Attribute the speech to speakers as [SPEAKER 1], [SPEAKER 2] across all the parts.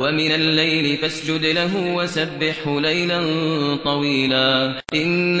[SPEAKER 1] ومن الليل فاسجد له وسبحه ليلا طويلا إن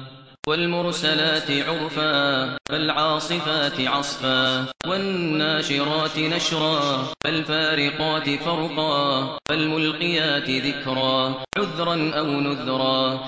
[SPEAKER 1] والمرسلات عرفا فالعاصفات عصفا والناشرات نشرا فالفارقات فرقا فالملقيات ذكرا عذرا أو نذرا